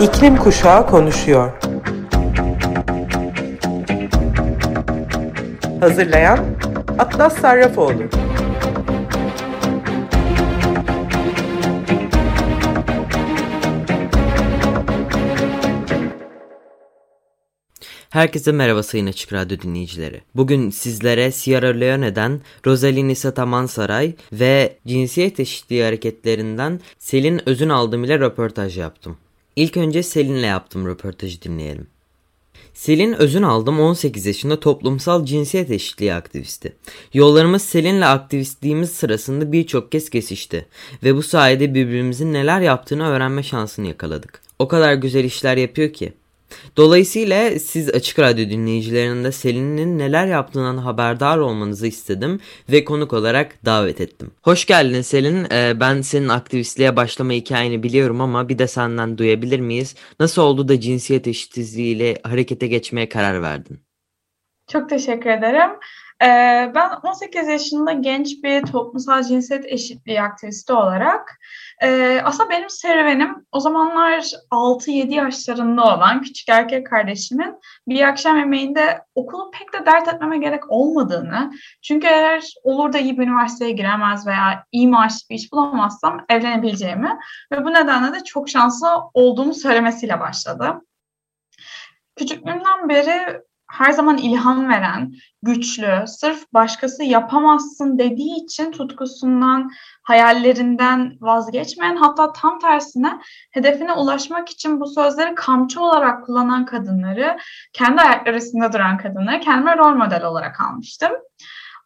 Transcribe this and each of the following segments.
İklim Kuşağı konuşuyor. Hazırlayan Atlas Sarrafoğlu. Herkese merhaba sayın Açık Radyo dinleyicileri. Bugün sizlere Sierra Leone'den Rosalie Nisa Mansaray ve cinsiyet eşitliği hareketlerinden Selin Özün Aldım ile röportaj yaptım. İlk önce Selin'le yaptım röportajı dinleyelim. Selin Özün Aldım 18 yaşında toplumsal cinsiyet eşitliği aktivisti. Yollarımız Selin'le aktivistliğimiz sırasında birçok kez kesişti ve bu sayede birbirimizin neler yaptığını öğrenme şansını yakaladık. O kadar güzel işler yapıyor ki. Dolayısıyla siz Açık Radyo dinleyicilerinin Selin'in neler yaptığından haberdar olmanızı istedim ve konuk olarak davet ettim. Hoş geldin Selin. Ee, ben senin aktivistliğe başlama hikayeni biliyorum ama bir de senden duyabilir miyiz? Nasıl oldu da cinsiyet eşitsizliğiyle harekete geçmeye karar verdin? Çok teşekkür ederim. Ee, ben 18 yaşında genç bir toplumsal cinsiyet eşitliği aktivisti olarak ee, aslında benim serüvenim o zamanlar 6-7 yaşlarında olan küçük erkek kardeşimin bir akşam yemeğinde okulu pek de dert etmeme gerek olmadığını çünkü eğer olur da iyi bir üniversiteye giremez veya iyi maaşlı bir iş bulamazsam evlenebileceğimi ve bu nedenle de çok şanslı olduğumu söylemesiyle başladı. Küçüklüğümden beri her zaman ilham veren, güçlü, sırf başkası yapamazsın dediği için tutkusundan, hayallerinden vazgeçmeyen hatta tam tersine hedefine ulaşmak için bu sözleri kamçı olarak kullanan kadınları, kendi ayakları üstünde duran kadınları kendime rol model olarak almıştım.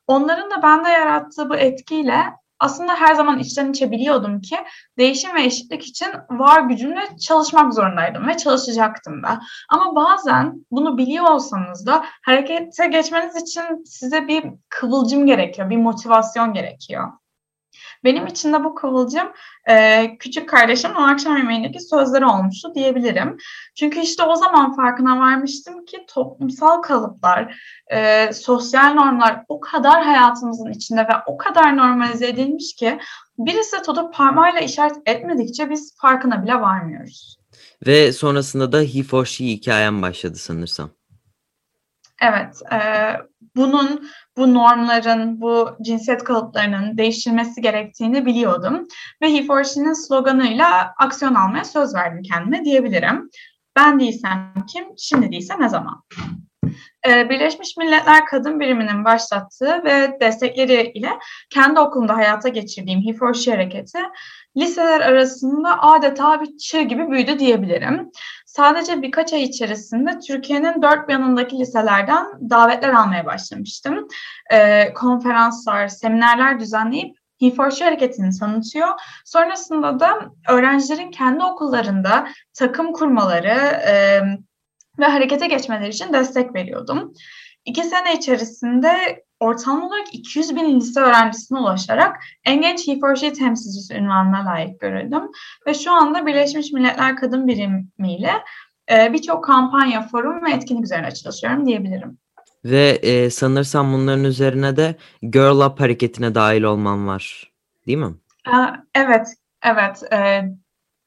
Onların da bende yarattığı bu etkiyle aslında her zaman içten içe biliyordum ki değişim ve eşitlik için var gücümle çalışmak zorundaydım ve çalışacaktım da. Ama bazen bunu biliyor olsanız da harekete geçmeniz için size bir kıvılcım gerekiyor, bir motivasyon gerekiyor. Benim için de bu kıvılcım e, küçük kardeşim o akşam yemeğindeki sözleri olmuştu diyebilirim. Çünkü işte o zaman farkına varmıştım ki toplumsal kalıplar, e, sosyal normlar o kadar hayatımızın içinde ve o kadar normalize edilmiş ki birisi tutup parmağıyla işaret etmedikçe biz farkına bile varmıyoruz. Ve sonrasında da he for she hikayem başladı sanırsam. Evet, e, bunun, bu normların, bu cinsiyet kalıplarının değiştirilmesi gerektiğini biliyordum. Ve He for She'nin sloganıyla aksiyon almaya söz verdim kendime diyebilirim. Ben değilsem kim, şimdi değilse ne zaman? Ee, Birleşmiş Milletler Kadın Biriminin başlattığı ve destekleri ile kendi okulumda hayata geçirdiğim He for She hareketi liseler arasında adeta bir çığ gibi büyüdü diyebilirim. Sadece birkaç ay içerisinde Türkiye'nin dört bir yanındaki liselerden davetler almaya başlamıştım. Ee, konferanslar, seminerler düzenleyip He4She hareketini tanıtıyor. Sonrasında da öğrencilerin kendi okullarında takım kurmaları e, ve harekete geçmeleri için destek veriyordum. İki sene içerisinde ortalama olarak 200 bin lise öğrencisine ulaşarak en genç He4She temsilcisi ünvanına layık görüldüm. Ve şu anda Birleşmiş Milletler Kadın Birimi ile e, birçok kampanya, forum ve etkinlik üzerine çalışıyorum diyebilirim. Ve e, sanırsam bunların üzerine de Girl Up hareketine dahil olman var. Değil mi? Evet, evet. E,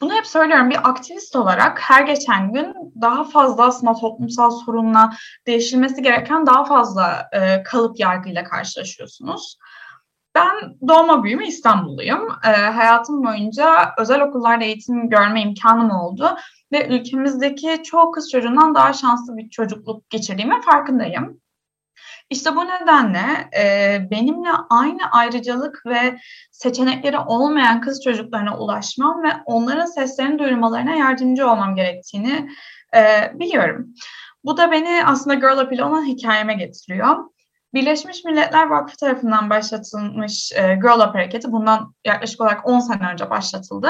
bunu hep söylüyorum bir aktivist olarak her geçen gün daha fazla aslında toplumsal sorunla değişilmesi gereken daha fazla e, kalıp yargıyla karşılaşıyorsunuz. Ben doğma büyüme İstanbulluyum. E, hayatım boyunca özel okullarda eğitim görme imkanım oldu ve ülkemizdeki çoğu kız çocuğundan daha şanslı bir çocukluk geçirdiğime farkındayım. İşte bu nedenle e, benimle aynı ayrıcalık ve seçenekleri olmayan kız çocuklarına ulaşmam ve onların seslerini duyurmalarına yardımcı olmam gerektiğini e, biliyorum. Bu da beni aslında Girl Up ile olan hikayeme getiriyor. Birleşmiş Milletler Vakfı tarafından başlatılmış e, Girl Up hareketi bundan yaklaşık olarak 10 sene önce başlatıldı.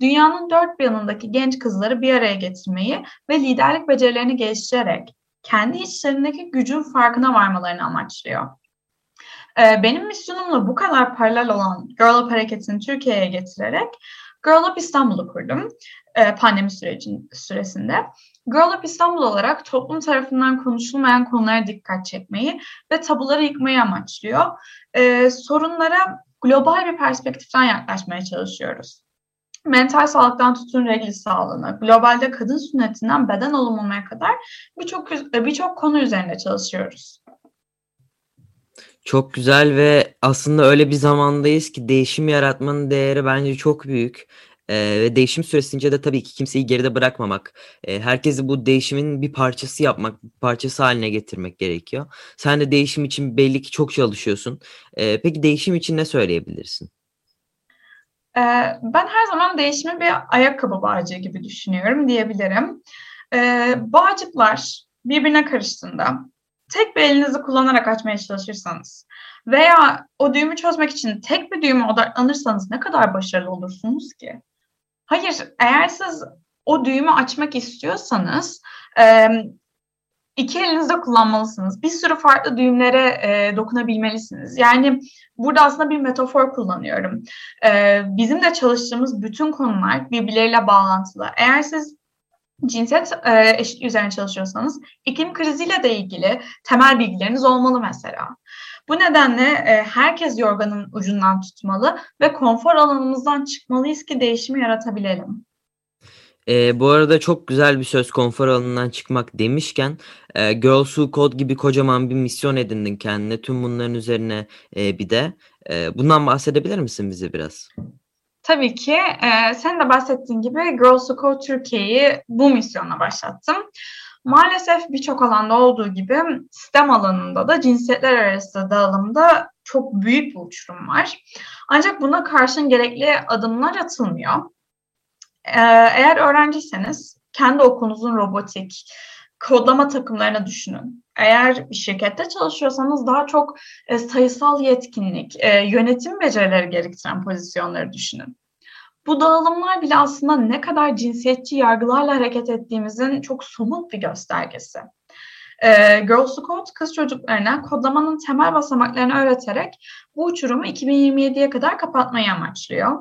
Dünyanın dört bir yanındaki genç kızları bir araya getirmeyi ve liderlik becerilerini geliştirerek kendi içlerindeki gücün farkına varmalarını amaçlıyor. Ee, benim misyonumla bu kadar paralel olan Girl Up hareketini Türkiye'ye getirerek Girl Up İstanbul'u kurdum e, pandemi sürecin, süresinde. Girl Up İstanbul olarak toplum tarafından konuşulmayan konulara dikkat çekmeyi ve tabuları yıkmayı amaçlıyor. Ee, sorunlara global bir perspektiften yaklaşmaya çalışıyoruz. Mental sağlıktan tutun regl sağlığına, globalde kadın sünnetinden beden olumlamaya kadar birçok birçok konu üzerinde çalışıyoruz. Çok güzel ve aslında öyle bir zamandayız ki değişim yaratmanın değeri bence çok büyük. Ee, ve değişim süresince de tabii ki kimseyi geride bırakmamak, e, herkesi bu değişimin bir parçası yapmak, parçası haline getirmek gerekiyor. Sen de değişim için belli ki çok çalışıyorsun. E, peki değişim için ne söyleyebilirsin? E, ben her zaman değişimi bir ayakkabı bağcığı gibi düşünüyorum diyebilirim. E, bağcıklar birbirine karıştığında tek bir elinizi kullanarak açmaya çalışırsanız veya o düğümü çözmek için tek bir düğüme odaklanırsanız ne kadar başarılı olursunuz ki? Hayır, eğer siz o düğümü açmak istiyorsanız iki elinizde kullanmalısınız. Bir sürü farklı düğümlere e, dokunabilmelisiniz. Yani burada aslında bir metafor kullanıyorum. E, bizim de çalıştığımız bütün konular birbirleriyle bağlantılı. Eğer siz cinsiyet e, eşitliği üzerine çalışıyorsanız iklim kriziyle de ilgili temel bilgileriniz olmalı mesela. Bu nedenle e, herkes yorganın ucundan tutmalı ve konfor alanımızdan çıkmalıyız ki değişimi yaratabilelim. E, bu arada çok güzel bir söz konfor alanından çıkmak demişken e, Girls Who Code gibi kocaman bir misyon edindin kendine. Tüm bunların üzerine e, bir de. E, bundan bahsedebilir misin bize biraz? Tabii ki. E, senin de bahsettiğin gibi Girls Who Code Türkiye'yi bu misyonla başlattım. Maalesef birçok alanda olduğu gibi sistem alanında da cinsiyetler arası dağılımda çok büyük bir uçurum var. Ancak buna karşın gerekli adımlar atılmıyor. Ee, eğer öğrenciyseniz kendi okulunuzun robotik, kodlama takımlarını düşünün. Eğer bir şirkette çalışıyorsanız daha çok e, sayısal yetkinlik, e, yönetim becerileri gerektiren pozisyonları düşünün. Bu dağılımlar bile aslında ne kadar cinsiyetçi yargılarla hareket ettiğimizin çok somut bir göstergesi. Ee, Girls Code kız çocuklarına kodlamanın temel basamaklarını öğreterek bu uçurumu 2027'ye kadar kapatmayı amaçlıyor.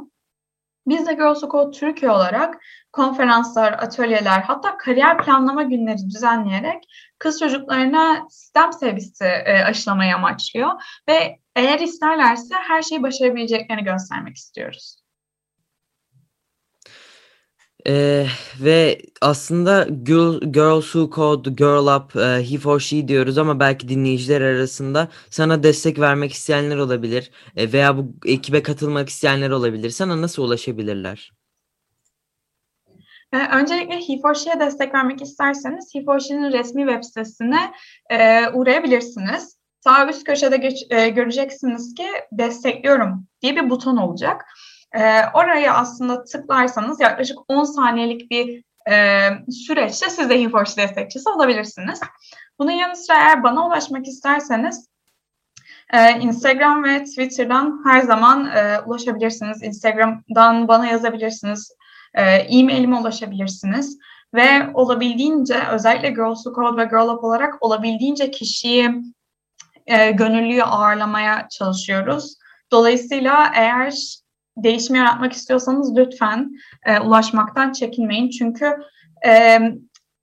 Biz de Girls Code Türkiye olarak konferanslar, atölyeler hatta kariyer planlama günleri düzenleyerek kız çocuklarına sistem sevgisi e, aşılamayı amaçlıyor ve eğer isterlerse her şeyi başarabileceklerini göstermek istiyoruz. Ee, ve aslında girl, Girls Who Code, Girl Up, e, He for She diyoruz ama belki dinleyiciler arasında sana destek vermek isteyenler olabilir e, veya bu ekibe katılmak isteyenler olabilir. Sana nasıl ulaşabilirler? Ee, öncelikle He4She'ye destek vermek isterseniz He4She'nin resmi web sitesine e, uğrayabilirsiniz. Sağ üst köşede geç, e, göreceksiniz ki destekliyorum diye bir buton olacak. E, oraya aslında tıklarsanız yaklaşık 10 saniyelik bir e, süreçte siz de HeForce destekçisi olabilirsiniz. Bunun yanı sıra eğer bana ulaşmak isterseniz e, Instagram ve Twitter'dan her zaman e, ulaşabilirsiniz. Instagram'dan bana yazabilirsiniz. E, e-mailime ulaşabilirsiniz. Ve olabildiğince özellikle Girls Who Code ve Girl Up olarak olabildiğince kişiyi e, gönüllüyü ağırlamaya çalışıyoruz. Dolayısıyla eğer değişim yaratmak istiyorsanız lütfen e, ulaşmaktan çekinmeyin. Çünkü e,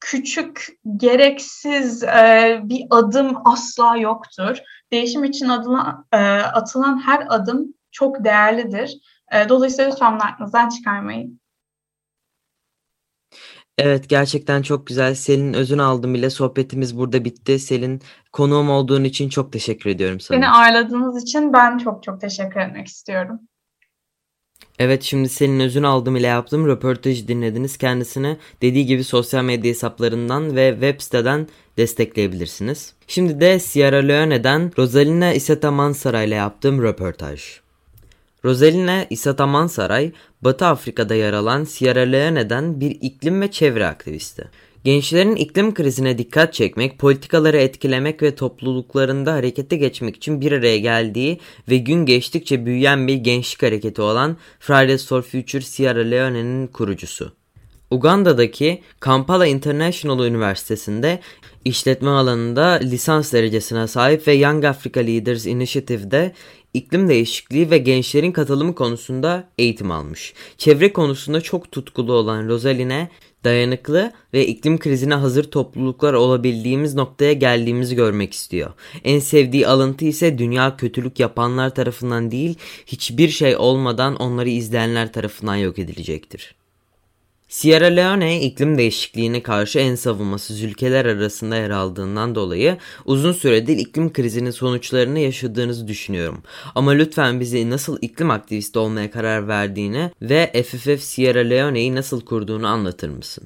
küçük, gereksiz e, bir adım asla yoktur. Değişim için adına, e, atılan her adım çok değerlidir. E, dolayısıyla lütfen bunu aklınızdan çıkarmayın. Evet gerçekten çok güzel. Selin özün aldım bile. Sohbetimiz burada bitti. Selin konuğum olduğun için çok teşekkür ediyorum sana. Beni ağırladığınız için ben çok çok teşekkür etmek istiyorum. Evet şimdi senin özünü aldım ile yaptığım röportajı dinlediniz. Kendisini dediği gibi sosyal medya hesaplarından ve web siteden destekleyebilirsiniz. Şimdi de Sierra Leone'den Rosalina Isatamansaray ile yaptığım röportaj. Rosalina Isatamansaray, Batı Afrika'da yer alan Sierra Leone'den bir iklim ve çevre aktivisti. Gençlerin iklim krizine dikkat çekmek, politikaları etkilemek ve topluluklarında harekete geçmek için bir araya geldiği ve gün geçtikçe büyüyen bir gençlik hareketi olan Fridays for Future Sierra Leone'nin kurucusu. Uganda'daki Kampala International Üniversitesi'nde işletme alanında lisans derecesine sahip ve Young Africa Leaders Initiative'de iklim değişikliği ve gençlerin katılımı konusunda eğitim almış. Çevre konusunda çok tutkulu olan Rosaline dayanıklı ve iklim krizine hazır topluluklar olabildiğimiz noktaya geldiğimizi görmek istiyor. En sevdiği alıntı ise dünya kötülük yapanlar tarafından değil, hiçbir şey olmadan onları izleyenler tarafından yok edilecektir. Sierra Leone iklim değişikliğine karşı en savunmasız ülkeler arasında yer aldığından dolayı uzun süredir iklim krizinin sonuçlarını yaşadığınızı düşünüyorum. Ama lütfen bizi nasıl iklim aktivisti olmaya karar verdiğini ve FFF Sierra Leone'yi nasıl kurduğunu anlatır mısın?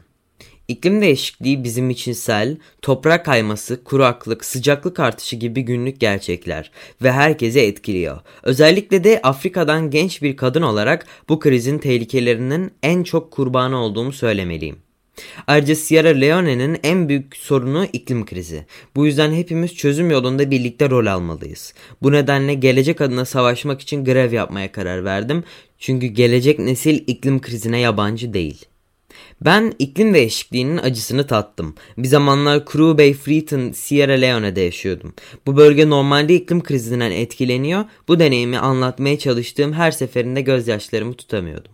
İklim değişikliği bizim için sel, toprak kayması, kuraklık, sıcaklık artışı gibi günlük gerçekler ve herkese etkiliyor. Özellikle de Afrika'dan genç bir kadın olarak bu krizin tehlikelerinin en çok kurbanı olduğumu söylemeliyim. Ayrıca Sierra Leone'nin en büyük sorunu iklim krizi. Bu yüzden hepimiz çözüm yolunda birlikte rol almalıyız. Bu nedenle gelecek adına savaşmak için grev yapmaya karar verdim. Çünkü gelecek nesil iklim krizine yabancı değil. Ben iklim değişikliğinin acısını tattım. Bir zamanlar Crew Bay Freeton, Sierra Leone'de yaşıyordum. Bu bölge normalde iklim krizinden etkileniyor. Bu deneyimi anlatmaya çalıştığım her seferinde gözyaşlarımı tutamıyordum.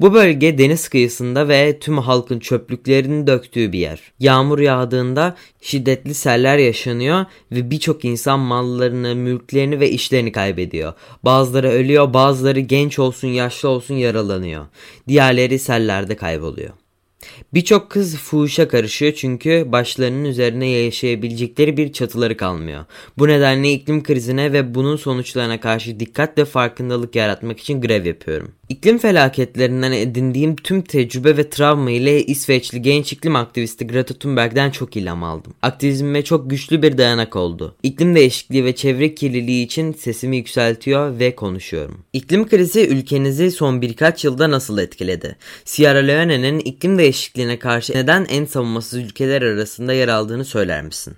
Bu bölge deniz kıyısında ve tüm halkın çöplüklerini döktüğü bir yer. Yağmur yağdığında şiddetli seller yaşanıyor ve birçok insan mallarını, mülklerini ve işlerini kaybediyor. Bazıları ölüyor, bazıları genç olsun, yaşlı olsun yaralanıyor. Diğerleri sellerde kayboluyor. Birçok kız fuhuşa karışıyor çünkü başlarının üzerine yaşayabilecekleri bir çatıları kalmıyor. Bu nedenle iklim krizine ve bunun sonuçlarına karşı dikkat ve farkındalık yaratmak için grev yapıyorum. İklim felaketlerinden edindiğim tüm tecrübe ve travma ile İsveçli genç iklim aktivisti Greta Thunberg'den çok ilham aldım. Aktivizmime çok güçlü bir dayanak oldu. İklim değişikliği ve çevre kirliliği için sesimi yükseltiyor ve konuşuyorum. İklim krizi ülkenizi son birkaç yılda nasıl etkiledi? Sierra Leone'nin iklim değişikliğine karşı neden en savunmasız ülkeler arasında yer aldığını söyler misin?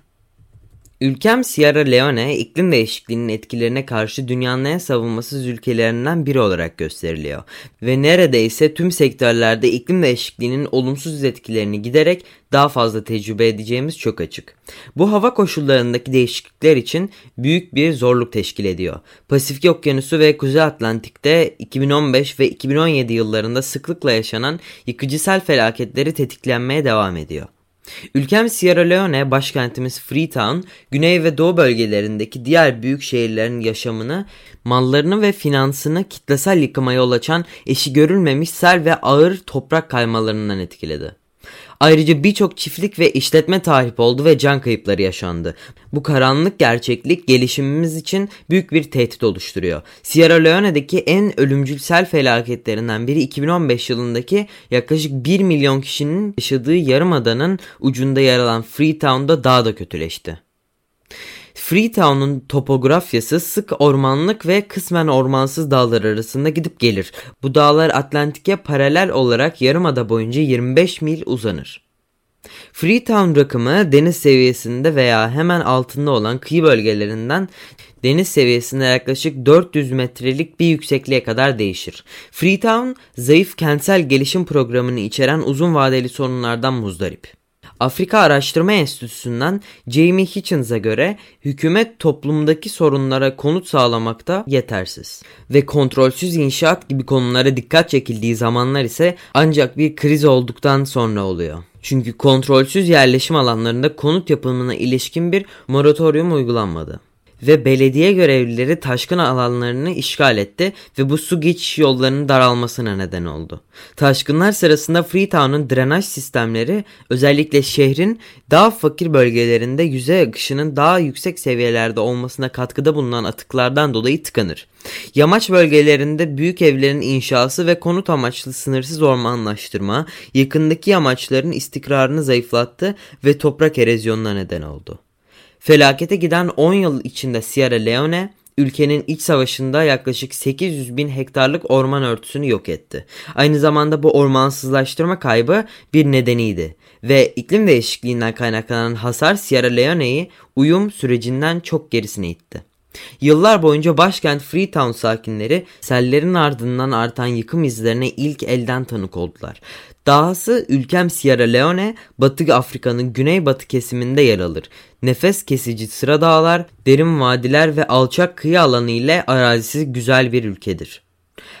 Ülkem Sierra Leone iklim değişikliğinin etkilerine karşı dünyanın en savunmasız ülkelerinden biri olarak gösteriliyor ve neredeyse tüm sektörlerde iklim değişikliğinin olumsuz etkilerini giderek daha fazla tecrübe edeceğimiz çok açık. Bu hava koşullarındaki değişiklikler için büyük bir zorluk teşkil ediyor. Pasifik Okyanusu ve Kuzey Atlantik'te 2015 ve 2017 yıllarında sıklıkla yaşanan yıkıcı sel felaketleri tetiklenmeye devam ediyor. Ülkem Sierra Leone, başkentimiz Freetown, güney ve doğu bölgelerindeki diğer büyük şehirlerin yaşamını, mallarını ve finansını kitlesel yıkıma yol açan eşi görülmemiş sel ve ağır toprak kaymalarından etkiledi. Ayrıca birçok çiftlik ve işletme tahrip oldu ve can kayıpları yaşandı. Bu karanlık gerçeklik gelişimimiz için büyük bir tehdit oluşturuyor. Sierra Leone'deki en ölümcül sel felaketlerinden biri 2015 yılındaki yaklaşık 1 milyon kişinin yaşadığı yarımadanın ucunda yer alan Freetown'da daha da kötüleşti. Freetown'un topografyası sık ormanlık ve kısmen ormansız dağlar arasında gidip gelir. Bu dağlar Atlantik'e paralel olarak yarımada boyunca 25 mil uzanır. Freetown rakımı deniz seviyesinde veya hemen altında olan kıyı bölgelerinden deniz seviyesinde yaklaşık 400 metrelik bir yüksekliğe kadar değişir. Freetown zayıf kentsel gelişim programını içeren uzun vadeli sorunlardan muzdarip. Afrika Araştırma Enstitüsü'nden Jamie Hitchens'a göre hükümet toplumdaki sorunlara konut sağlamakta yetersiz. Ve kontrolsüz inşaat gibi konulara dikkat çekildiği zamanlar ise ancak bir kriz olduktan sonra oluyor. Çünkü kontrolsüz yerleşim alanlarında konut yapımına ilişkin bir moratorium uygulanmadı ve belediye görevlileri taşkın alanlarını işgal etti ve bu su geçiş yollarının daralmasına neden oldu. Taşkınlar sırasında Freetown'un drenaj sistemleri özellikle şehrin daha fakir bölgelerinde yüzey akışının daha yüksek seviyelerde olmasına katkıda bulunan atıklardan dolayı tıkanır. Yamaç bölgelerinde büyük evlerin inşası ve konut amaçlı sınırsız ormanlaştırma yakındaki yamaçların istikrarını zayıflattı ve toprak erozyonuna neden oldu. Felakete giden 10 yıl içinde Sierra Leone ülkenin iç savaşında yaklaşık 800 bin hektarlık orman örtüsünü yok etti. Aynı zamanda bu ormansızlaştırma kaybı bir nedeniydi ve iklim değişikliğinden kaynaklanan hasar Sierra Leone'yi uyum sürecinden çok gerisine itti. Yıllar boyunca başkent Freetown sakinleri sellerin ardından artan yıkım izlerine ilk elden tanık oldular. Dahası ülkem Sierra Leone, Batı Afrika'nın güneybatı kesiminde yer alır. Nefes kesici sıra dağlar, derin vadiler ve alçak kıyı alanı ile arazisi güzel bir ülkedir.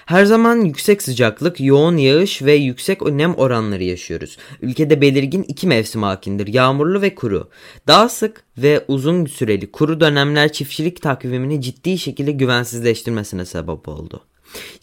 Her zaman yüksek sıcaklık, yoğun yağış ve yüksek nem oranları yaşıyoruz. Ülkede belirgin iki mevsim hakindir. Yağmurlu ve kuru. Daha sık ve uzun süreli kuru dönemler çiftçilik takvimini ciddi şekilde güvensizleştirmesine sebep oldu.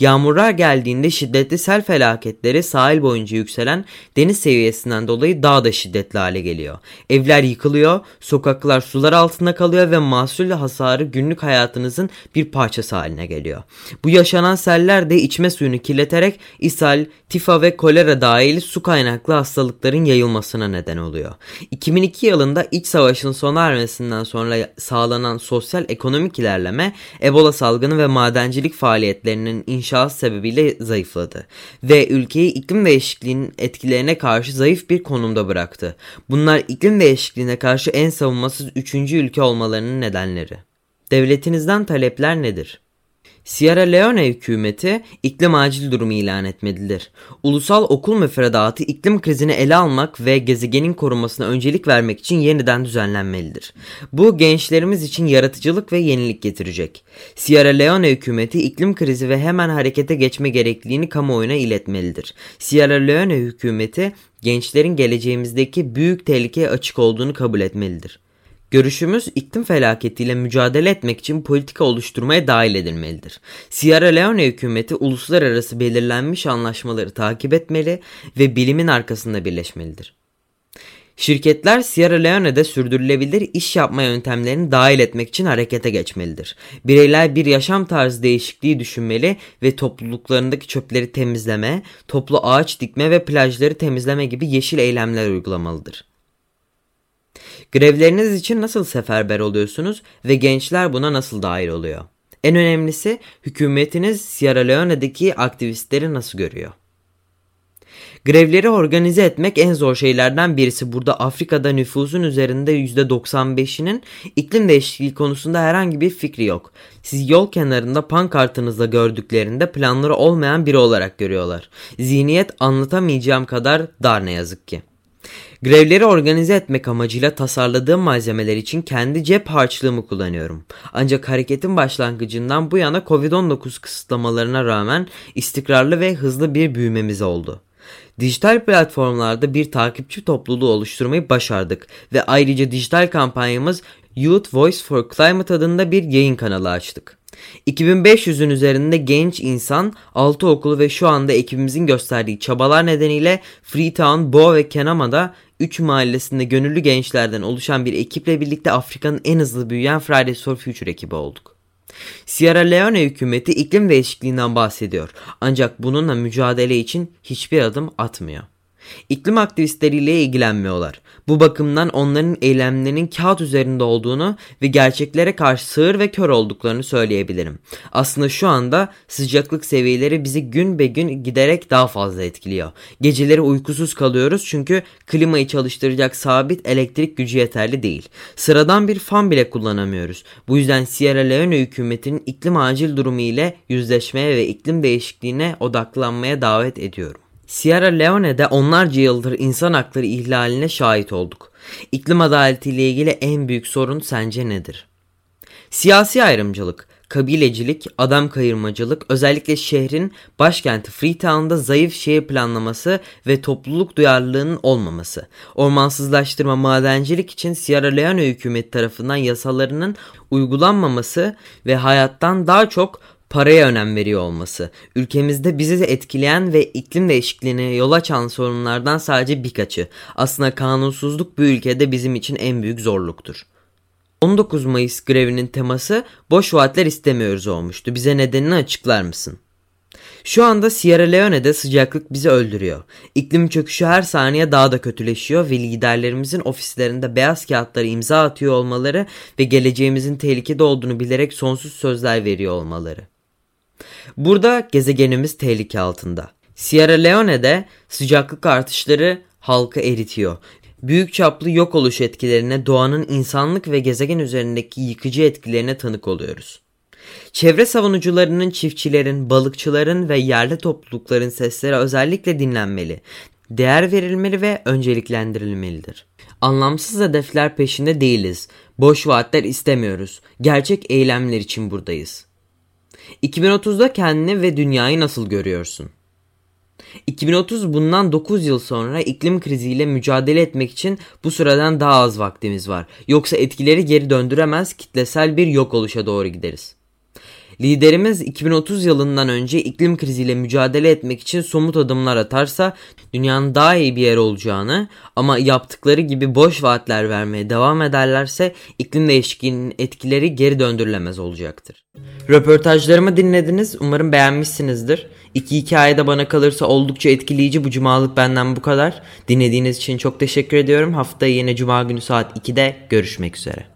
Yağmurlar geldiğinde şiddetli sel felaketleri sahil boyunca yükselen deniz seviyesinden dolayı daha da şiddetli hale geliyor. Evler yıkılıyor, sokaklar sular altında kalıyor ve mahsul hasarı günlük hayatınızın bir parçası haline geliyor. Bu yaşanan seller de içme suyunu kirleterek ishal, tifa ve kolera dahil su kaynaklı hastalıkların yayılmasına neden oluyor. 2002 yılında iç savaşın sona ermesinden sonra sağlanan sosyal ekonomik ilerleme, Ebola salgını ve madencilik faaliyetlerinin ülkelerinin inşası sebebiyle zayıfladı ve ülkeyi iklim değişikliğinin etkilerine karşı zayıf bir konumda bıraktı. Bunlar iklim değişikliğine karşı en savunmasız üçüncü ülke olmalarının nedenleri. Devletinizden talepler nedir? Sierra Leone hükümeti iklim acil durumu ilan etmelidir. Ulusal okul müfredatı iklim krizini ele almak ve gezegenin korunmasına öncelik vermek için yeniden düzenlenmelidir. Bu gençlerimiz için yaratıcılık ve yenilik getirecek. Sierra Leone hükümeti iklim krizi ve hemen harekete geçme gerekliliğini kamuoyuna iletmelidir. Sierra Leone hükümeti gençlerin geleceğimizdeki büyük tehlikeye açık olduğunu kabul etmelidir. Görüşümüz iklim felaketiyle mücadele etmek için politika oluşturmaya dahil edilmelidir. Sierra Leone hükümeti uluslararası belirlenmiş anlaşmaları takip etmeli ve bilimin arkasında birleşmelidir. Şirketler Sierra Leone'de sürdürülebilir iş yapma yöntemlerini dahil etmek için harekete geçmelidir. Bireyler bir yaşam tarzı değişikliği düşünmeli ve topluluklarındaki çöpleri temizleme, toplu ağaç dikme ve plajları temizleme gibi yeşil eylemler uygulamalıdır. Grevleriniz için nasıl seferber oluyorsunuz ve gençler buna nasıl dahil oluyor? En önemlisi hükümetiniz Sierra Leone'deki aktivistleri nasıl görüyor? Grevleri organize etmek en zor şeylerden birisi. Burada Afrika'da nüfusun üzerinde %95'inin iklim değişikliği konusunda herhangi bir fikri yok. Siz yol kenarında pankartınızda gördüklerinde planları olmayan biri olarak görüyorlar. Zihniyet anlatamayacağım kadar dar ne yazık ki. Grevleri organize etmek amacıyla tasarladığım malzemeler için kendi cep harçlığımı kullanıyorum. Ancak hareketin başlangıcından bu yana Covid-19 kısıtlamalarına rağmen istikrarlı ve hızlı bir büyümemiz oldu. Dijital platformlarda bir takipçi topluluğu oluşturmayı başardık ve ayrıca dijital kampanyamız Youth Voice for Climate adında bir yayın kanalı açtık. 2500'ün üzerinde genç insan, 6 okulu ve şu anda ekibimizin gösterdiği çabalar nedeniyle Freetown, Bo ve Kenama'da 3 mahallesinde gönüllü gençlerden oluşan bir ekiple birlikte Afrika'nın en hızlı büyüyen Fridays for Future ekibi olduk. Sierra Leone hükümeti iklim değişikliğinden bahsediyor ancak bununla mücadele için hiçbir adım atmıyor. İklim aktivistleriyle ilgilenmiyorlar. Bu bakımdan onların eylemlerinin kağıt üzerinde olduğunu ve gerçeklere karşı sığır ve kör olduklarını söyleyebilirim. Aslında şu anda sıcaklık seviyeleri bizi gün be gün giderek daha fazla etkiliyor. Geceleri uykusuz kalıyoruz çünkü klimayı çalıştıracak sabit elektrik gücü yeterli değil. Sıradan bir fan bile kullanamıyoruz. Bu yüzden Sierra Leone hükümetinin iklim acil durumu ile yüzleşmeye ve iklim değişikliğine odaklanmaya davet ediyorum. Sierra Leone'de onlarca yıldır insan hakları ihlaline şahit olduk. İklim adaletiyle ilgili en büyük sorun sence nedir? Siyasi ayrımcılık, kabilecilik, adam kayırmacılık, özellikle şehrin başkenti Freetown'da zayıf şehir planlaması ve topluluk duyarlılığının olmaması, ormansızlaştırma, madencilik için Sierra Leone hükümeti tarafından yasalarının uygulanmaması ve hayattan daha çok paraya önem veriyor olması, ülkemizde bizi etkileyen ve iklim değişikliğine yol açan sorunlardan sadece birkaçı. Aslında kanunsuzluk bu ülkede bizim için en büyük zorluktur. 19 Mayıs grevinin teması boş vaatler istemiyoruz olmuştu. Bize nedenini açıklar mısın? Şu anda Sierra Leone'de sıcaklık bizi öldürüyor. İklim çöküşü her saniye daha da kötüleşiyor ve liderlerimizin ofislerinde beyaz kağıtları imza atıyor olmaları ve geleceğimizin tehlikede olduğunu bilerek sonsuz sözler veriyor olmaları. Burada gezegenimiz tehlike altında. Sierra Leone'de sıcaklık artışları halkı eritiyor. Büyük çaplı yok oluş etkilerine doğanın insanlık ve gezegen üzerindeki yıkıcı etkilerine tanık oluyoruz. Çevre savunucularının, çiftçilerin, balıkçıların ve yerli toplulukların sesleri özellikle dinlenmeli, değer verilmeli ve önceliklendirilmelidir. Anlamsız hedefler peşinde değiliz. Boş vaatler istemiyoruz. Gerçek eylemler için buradayız. 2030'da kendini ve dünyayı nasıl görüyorsun? 2030 bundan 9 yıl sonra iklim kriziyle mücadele etmek için bu süreden daha az vaktimiz var. Yoksa etkileri geri döndüremez kitlesel bir yok oluşa doğru gideriz. Liderimiz 2030 yılından önce iklim kriziyle mücadele etmek için somut adımlar atarsa dünyanın daha iyi bir yer olacağını ama yaptıkları gibi boş vaatler vermeye devam ederlerse iklim değişikliğinin etkileri geri döndürülemez olacaktır. Röportajlarımı dinlediniz. Umarım beğenmişsinizdir. İki hikayede bana kalırsa oldukça etkileyici bu cumalık benden bu kadar. Dinlediğiniz için çok teşekkür ediyorum. Haftaya yine cuma günü saat 2'de görüşmek üzere.